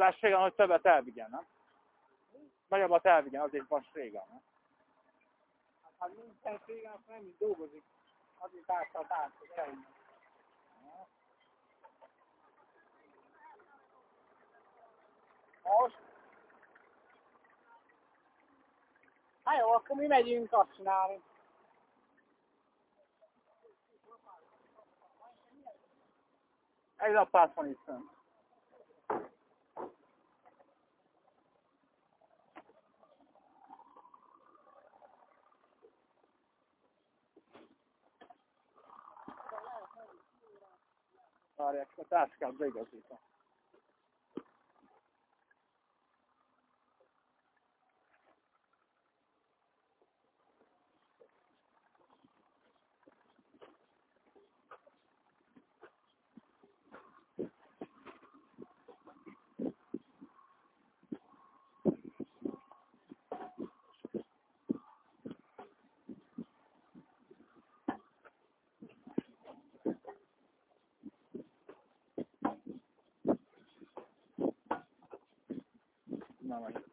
Az régen, hogy többet elvigyen, nem? Nagyobbat elvigyen, azért van régen, nem? Hát ha nincs régen, akkor nem is dolgozik. Azért átszalt át, hogy eljön. Most? Hát jó, akkor mi megyünk azt csinálni. Ez a pász van itt Várják, a táskát beigazítom. Na majd.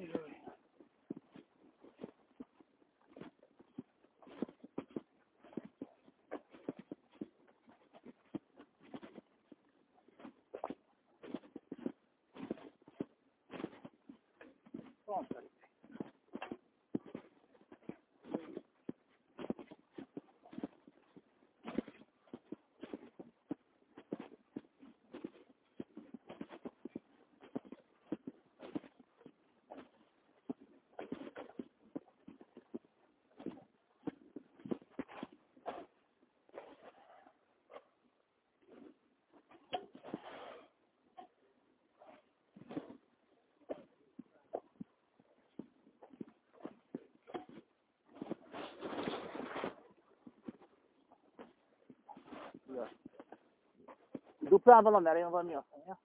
Hallelujah Duplában van elején valami azt mondja?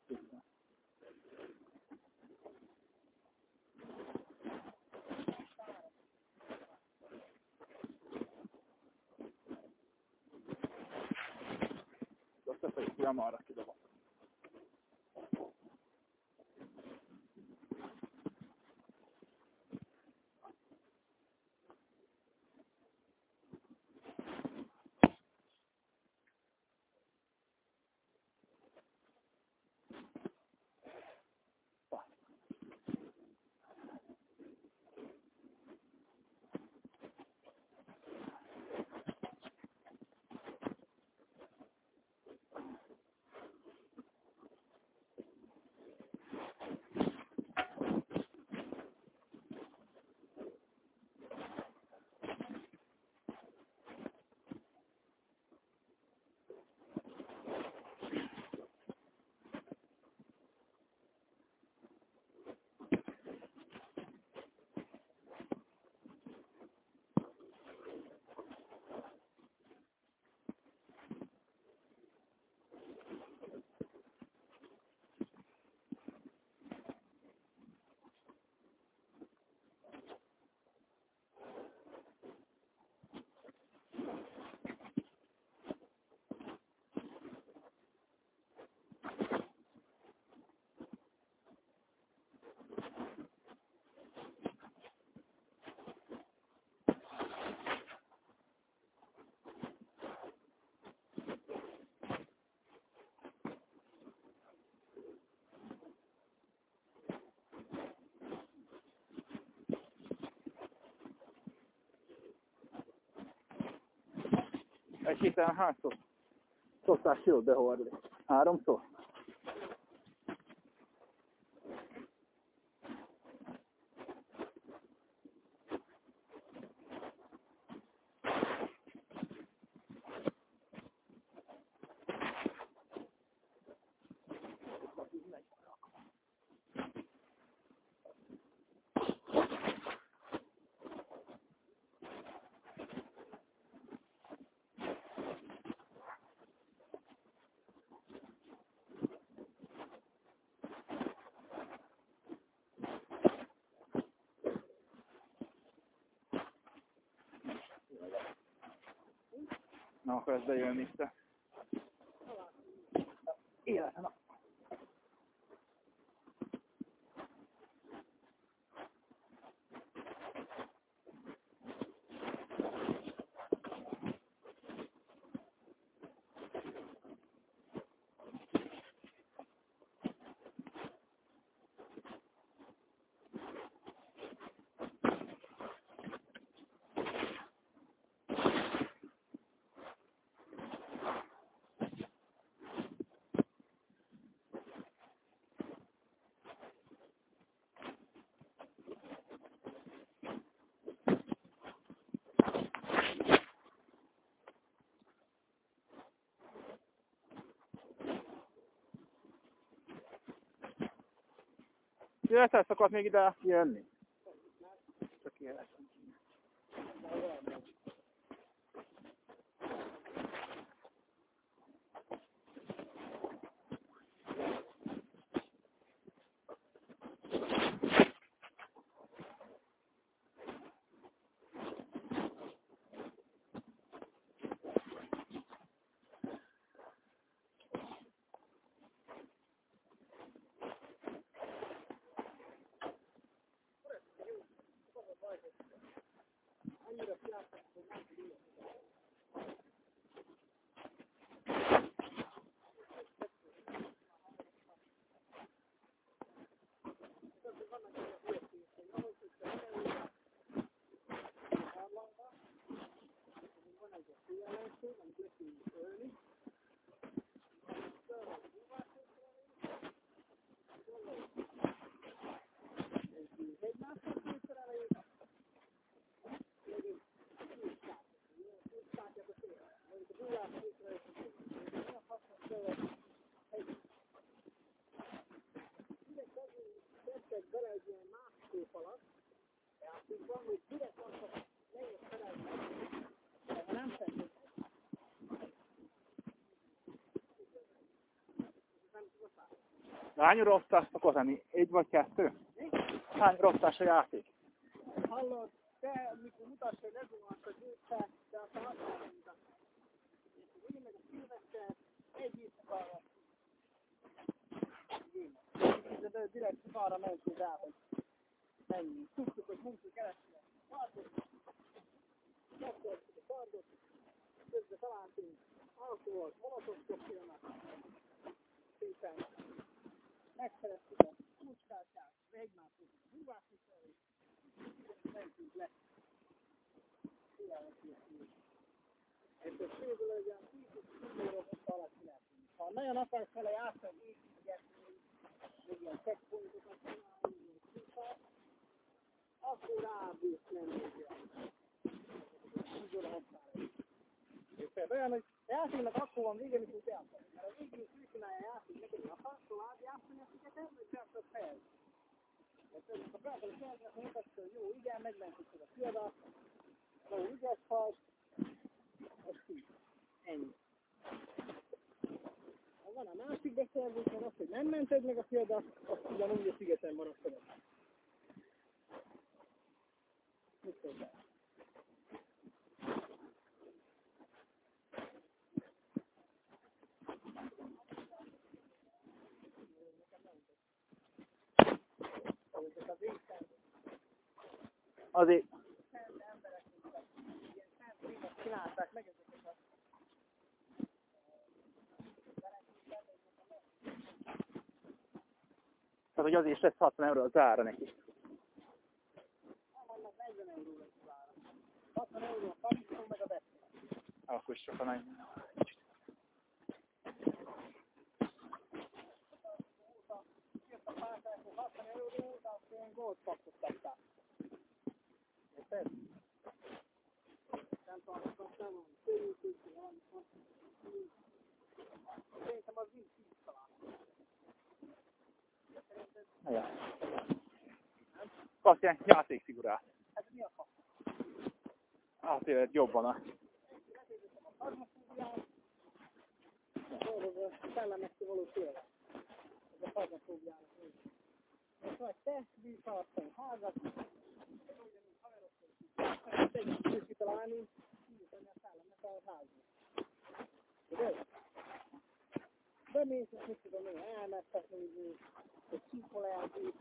Összefolyik, ja, arra kidobom. Egy héten hányszor szoktál sírt behordni? Háromszor? Na, akkor ez bejön vissza. Életem. Jössz, szokott még ide jönni? ಅಂತಿಮ Hány rostás szokott lenni? Egy vagy kettő? Hány rostás a játék? Hallod, te, mikor mutass, hogy lezuhansz a győzte, de azt mondta. Én meg a szilveszter egy éjszakára. De direkt arra mentünk rá, hogy ennyi. Tudtuk, hogy munkunk keresztül. Tartott. A kardot. Közben találtunk alkoholt, molotov koktélokat. Szépen megszereztük a kulcskártyát, egymáshoz búvászni fel, és mentünk le. És a főből egy olyan 10 óra alatt kilettünk. Ha nagyon akarsz vele játszani, így még ilyen checkpointokat csinálni, akkor rábírsz nem még Így oda használni. És olyan, hogy játéknak akkor van vége, mikor játszik. Mert a végén is úgy csinálja a játék, neked hogy akarsz tovább játszani a szigetet, vagy csak a fel. Tehát ha fel akarsz felni, akkor mutatsz, hogy jó, igen, megmentetted a fiadat, jó, ügyes vagy, az így. Ennyi. Ha van a másik beszerzés, van az, hogy nem mented meg a fiadat, azt ugyanúgy a szigeten maradt fel. Mit tudod? Azért tehát, hogy azért is lesz 60 euró az ára neki. annak 40 euró lesz az ára. 60 euró a parizsó meg a beszél. Akkor is sokan nagy. Jött a pártákhoz Szerintem az mind 10 talán. Szerinted Ja. Azt ilyen játékfigurát. ez mi a fasz? Hát élet jobban a... Fazmafóbián, a szellemekkel való félre. Ez a fazmafóbiának nincs. És vagy te bírsz a házat, ezt tegnap kitalálni, nyitani a szállamnak a házba. Tudod? Bemész, és mit tudom én, elmettetni, hogy csípolelni,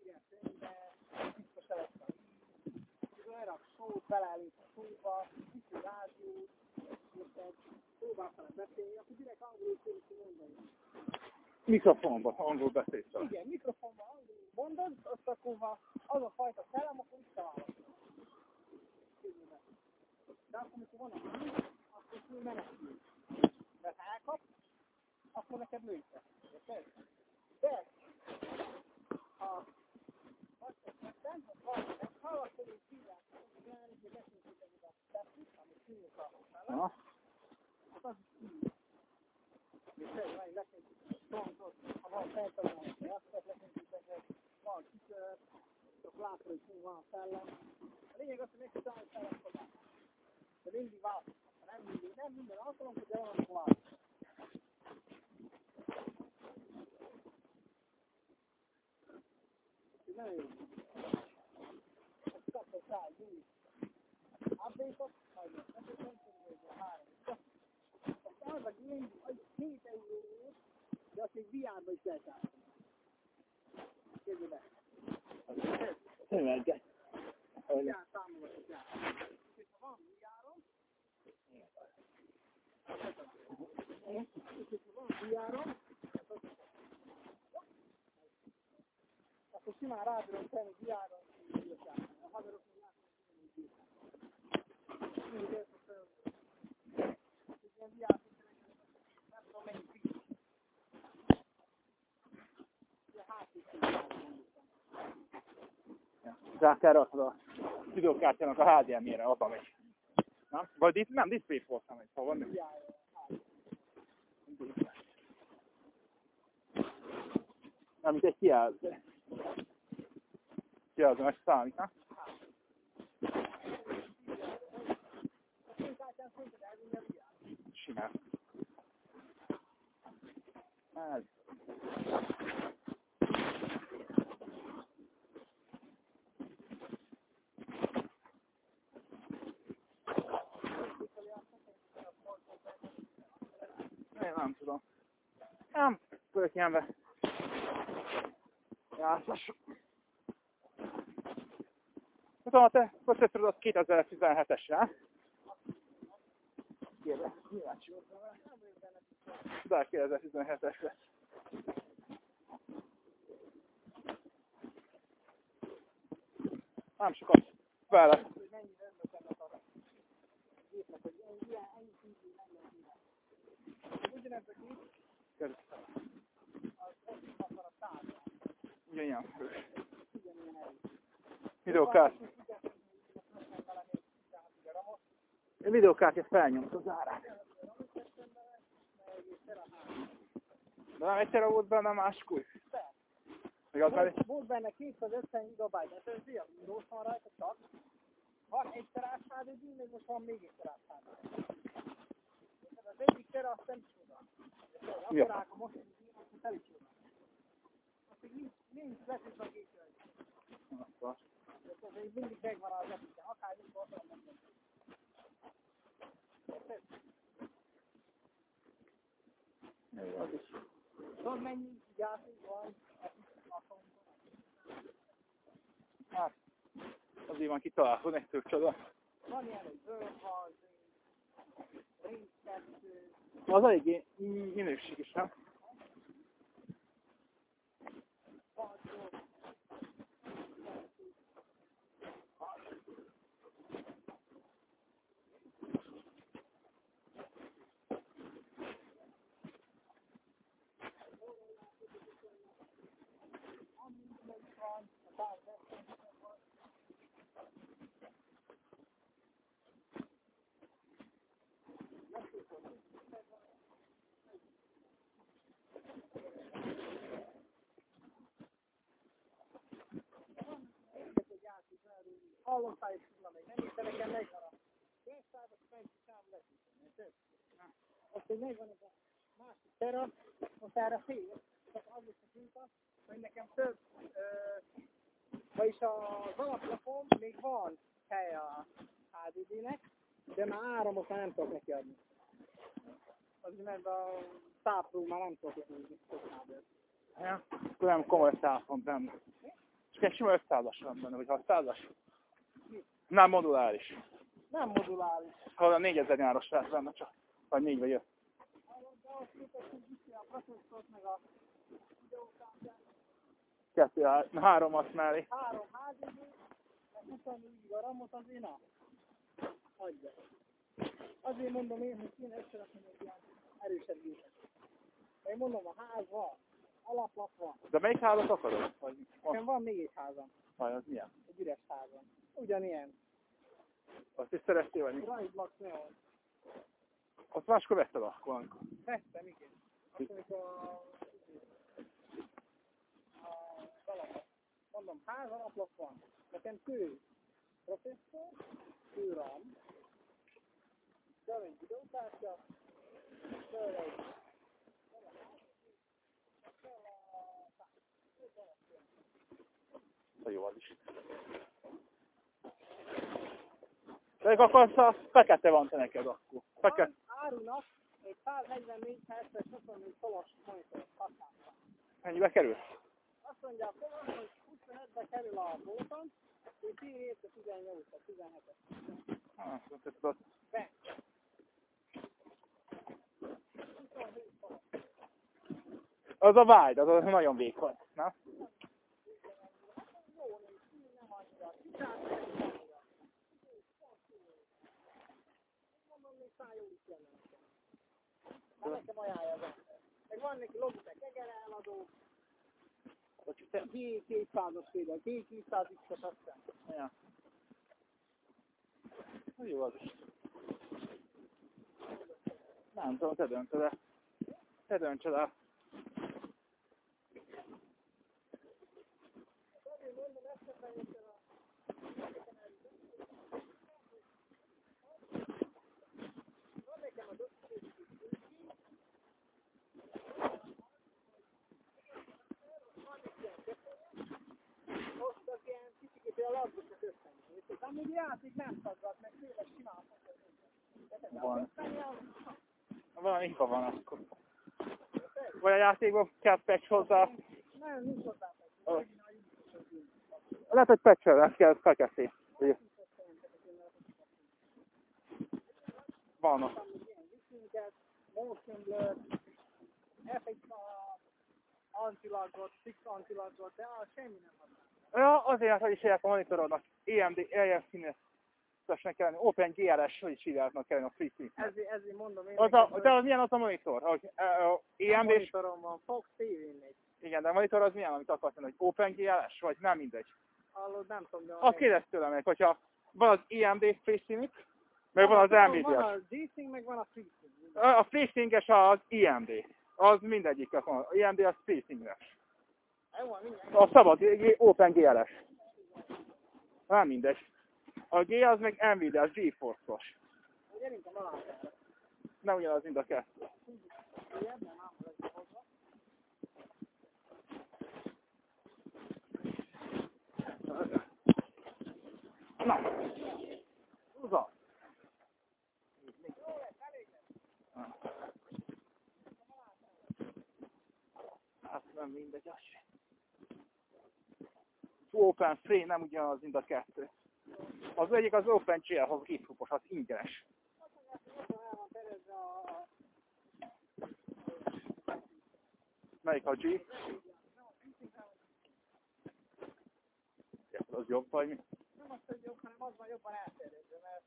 írja szembe, biztos elett a víz, berak sót, beleállít a sóba, viszi rádiót, próbál fel beszélni, akkor direkt angolul tudjuk mondani. Mikrofonba, angol beszélsz. Igen, mikrofonba, angolul mondod, azt akkor az a fajta szellem, akkor visszaválaszol. De akkor, amikor van a víz, akkor túl menekül. Mert ha elkap, akkor neked lőtte. Érted? De, ha azt tettem, hogy valakinek hallgatod, hogy szívják, hogy járni, hogy leszünk ide a tesszük, amit szívjuk a szellem, Ja. hát az is szív. És ez van, lekentjük a strontot, ha van feltalálás, hogy azt lehet lekentjük ezeket, van kikör, csak látod, hogy hol van a szellem. A lényeg az, hogy megcsinálni a szellem szobát. De mindig változik. Ha Nem mindig, nem minden alkalommal, de valamikor változik. Úgyhogy Nagyon jó. Ezt kapod rá egy új update-ot, majd ezt nem tudom, hogy a három. Aztán az a game, az 7 euró volt, de azt még VR-ba is lehet játszani. Képzeld el. Tényleg. VR támogatott játszani. És ha van VR-om, és ha van VR-om, akkor simán rábírom tenni VR-on, hogy játszani. A haverok még látnak, hogy így játszani. Mindig ezt a föl. Ilyen VR nem tudom mennyi figyelj. Ilyen háttér Rá kell raknod a videókártyának a HDMI-re, abba megy. Nem? Vagy itt nem, DisplayPort-ra megy, szóval. Nem, mint egy kijelző. Kijelző, meg számít, nem? Simán. Ez. Én nem tudom. Nem tudok ilyenbe játszás. Tudom, a te processzorod az 2017-es, Kérdez, kíváncsi voltam rá. De 2017-es lesz. Nem sokat vele. hogy mennyire örülök ennek a gépnek, hogy ilyen, ilyen ennyi szintű nem lehet ide. Ugyanez a gép, az egyik akar a tárgya, Ugyanilyen fő. ugyanilyen erő. Videókártya. A videókártya felnyomta az árát. De nem egyszer volt benne más kulj. Még az már Volt, volt benne 250 gigabyte SSD, a Windows van rajta csak. Van egy terás HDD, még most van még egy terás HDD. Az egyik tera azt nem csoda. Ja. Akkor a most azt nem csoda. Azt még nincs, nincs vetít a gépre. Ez még mindig megvan az epike, akár nincs meg. Az is. Tudod mennyi játék van Hát, azért van kitalálva, ne tök csoda. Van ilyen, hogy World War Z, Ring 2, Az eléggé minőség is, nem? Hallottál is tudna még, nem érte nekem megvan a Flash-szállba, fenti szám lesz. érted? Azt, hogy megvan ez a másik tera, most erre fél, csak az is a hinta, hogy nekem több, ö, vagyis az alaplapon még van hely a HDD-nek, de már áramot már nem tudok neki adni. Az mert a tápról már nem tudok húzni. Ja. Akkor nem komoly száz van benne. Csak egy sima 500-as van benne, vagy 600-as. Nem moduláris. Nem moduláris. Ha a 4000 nyáros lesz benne csak. Vagy 4 vagy 5. De azt képest, hogy a processzort meg a videókártyát. Kettő, há- három azt mellé. Három HDD, meg 24 a ramot az én a. Adja. Azért mondom én, hogy kéne összerakni egy ilyen erősebb gépet. Én mondom, a ház van, alaplap van. De melyik házat akarod? Vagy Nekem van még egy házam, Vagy az milyen? egy üres házam. Ugyanilyen. Azt is szerettél, vagy mi? Rajtlax neon. Azt máskor vetted akkor. Vettem, igen. Azt amikor a... a valami. Mondom, ház alaplap van. Nekem kő processzor, kő RAM, kell egy videókártya, kell egy jó az is. Akkor az a fekete van te neked akkor. Fekete. Árunak egy 144 perces 24 szolos monitort használtam. Mennyibe kerül? A fogalom, hogy 25-be kerül a bóton, és 10 évre 18-ra, 17-et. Ah, azt tudod. Be. 27 szolos. Az a vágy, az, az nagyon vékony. Na? Nekem ajánlja az. Meg van neki Logitech egere eladó, G200-as például, G200X-es azt hiszem. Ja. Jó az is. Nem tudom, te döntöd el. Te döntsed el. Mondom, ezt a... Van nekem az összes Most az ilyen kicsit a labdusok összenyúl. És amíg játék nem szaggat, meg tényleg csináltak. Van. Van, hiba van akkor. Vagy a játékban kell patch hozzá. Nem, nincs hozzá. Ó. Lehet, hogy patch kell motion blur, FX antilagot, fix antilagot, de semmi nem használ. Ja, azért, hogy is hívják a monitorodnak. EMD, EMD színesnek kellene. OpenGRS, hogy is hívják kellene a free szín. Ezért, ezért mondom én Az a, de az milyen az a monitor? Hogy, uh, EMD és monitorom van, Fox megy. igen, de a monitor az milyen, amit akarsz mondani, hogy OpenGRS, vagy nem mindegy. Hallod, nem tudom, de van Azt kérdezz tőlem meg, hogyha van az EMD FreeSync, meg van az Van NVIDIA. a G-Sync, meg van a FreeSync. A FreeSync-es az EMD. Az mindegyik van. A EMD az FreeSync-es. A szabad OpenGRS. Nem mindegy. A G az meg NVIDIA, az GeForce-os. Nem ugyanaz, mind a kettő. Na. Húzza. Hát nem mindegy, az sem. Open Free nem ugyanaz, mind a kettő. Az egyik az Open GL, az github az ingyenes. A... Melyik a G? Az jobb vagy mi? Nem azt, hogy jobb, hanem az van jobban elterjedve, mert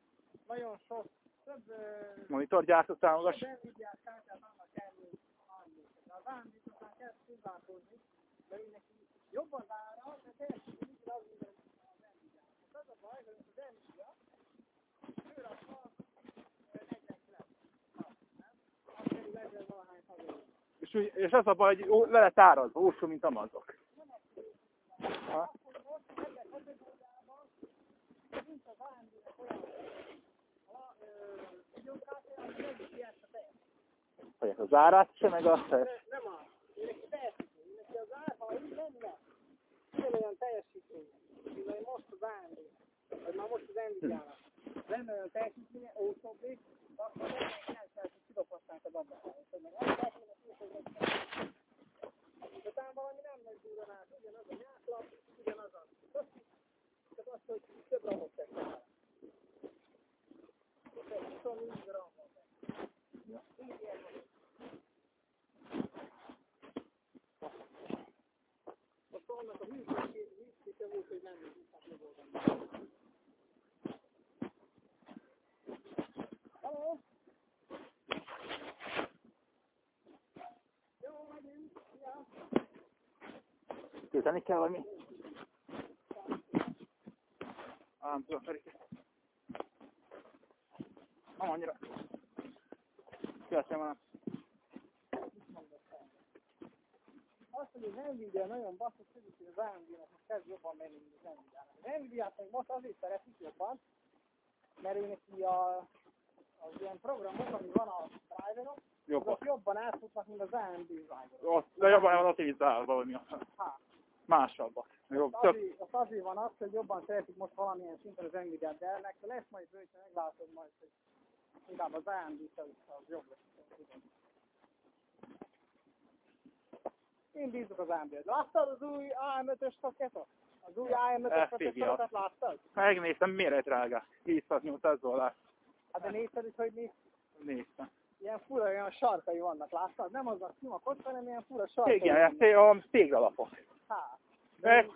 nagyon sok, több... ö, Monitorgyártó támogass. több Nvidia-s kártyát annak mint annyi. De az AMD után kell szíválkozni, mert ő neki jobb az ára, de teljesen úgy az, mint az. Az a baj, hogy az Nvidia, ő rakta 49. Nem? Azt pedig 40 valahány. És, és az a baj, hogy le lett árazva, olcsó, mint a mazok. Ha? Nincs az az árát se, meg azt se. Nem az. Teljesítmény. Ő neki az ár, ha így lenne, ugyanolyan teljesítmény, mivel most az AMD, vagy már most az Nvidia-nak, lenne olyan teljesítménye, olcsóbbé, akkor 99 kidobhatnánk Tölteni kell valami? Á, nem tudom, Feri. Nem annyira. Követem már. Azt, hogy az Nvidia nagyon basszus, hogy az AMD-nek most kezd jobban menni, mint az Nvidia-nak. Az Nvidia-t meg most azért szeretik jobban, mert ő neki a, az ilyen programok, ami van a driverok, Jobban. azok jobban átfutnak, mint az AMD driverok. Ott, de jobban van optimizálva valami. Hát, Másabbak. Jobb. Tök. azért, azt azért van az, hogy jobban szeretik most valamilyen szinten az nvidia de ennek lesz majd bőjtve, meglátod majd, hogy inkább az AMD az, az jobb lesz. Én bízok az AMD-t. Láttad az új AM5-ös paketot? Az új AM5-ös FPGA. paketot láttad? Megnéztem, miért drága. 700-800 dollár. Hát de nézted is, hogy mi Néztem. ilyen fura olyan sarkai vannak, láttad? Nem az a sima kocka, hanem ilyen fura sarkai Igen, vannak. a téglapok. Meg,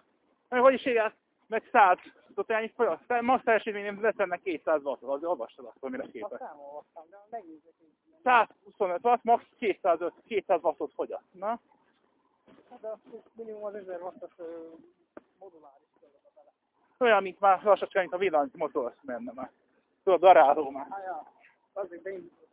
meg hogy is írják, meg 100 totálnyi fogyaszt. Max teljesítmény veszennek 200 wattot, azért olvastad akkor mire Azt képes. nem olvastam, de megnézzük így. 125 watt, max 205, 200 wattot fogyaszt. Na? Hát de azt minimum az 1000 wattos moduláris bele. Olyan, mint már lassacska, mint a villanymotor menne már. Tudod, daráló már. Hát ja, azért beindított.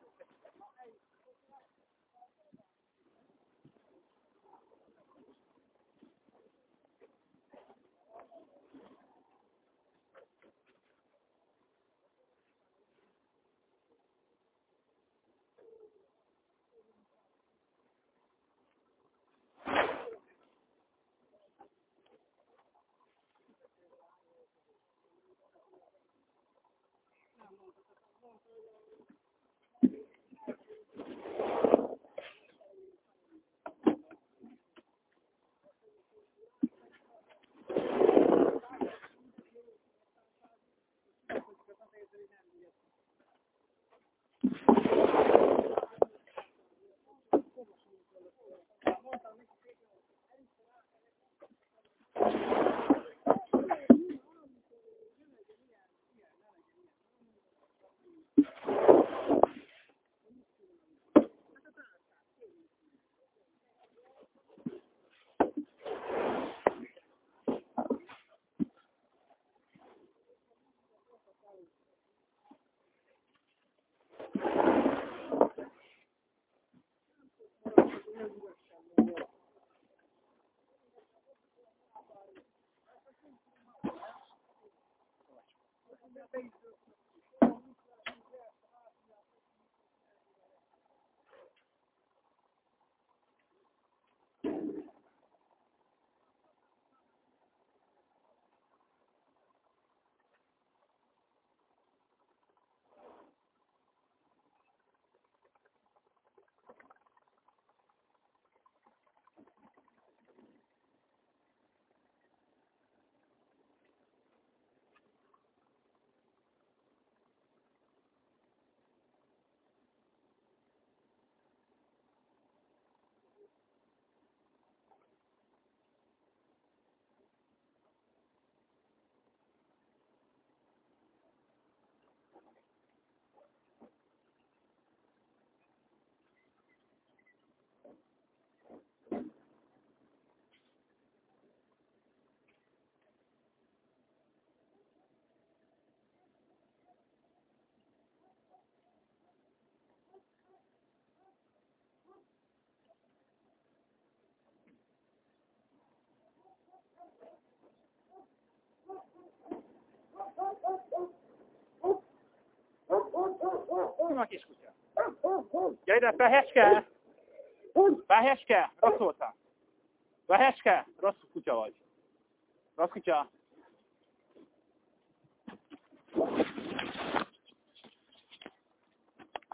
basis a kiskutya? Gyere ide, feheske! Feheske! Rossz voltál. Feheske! Rossz kutya vagy. Rossz kutya.